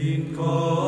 in God.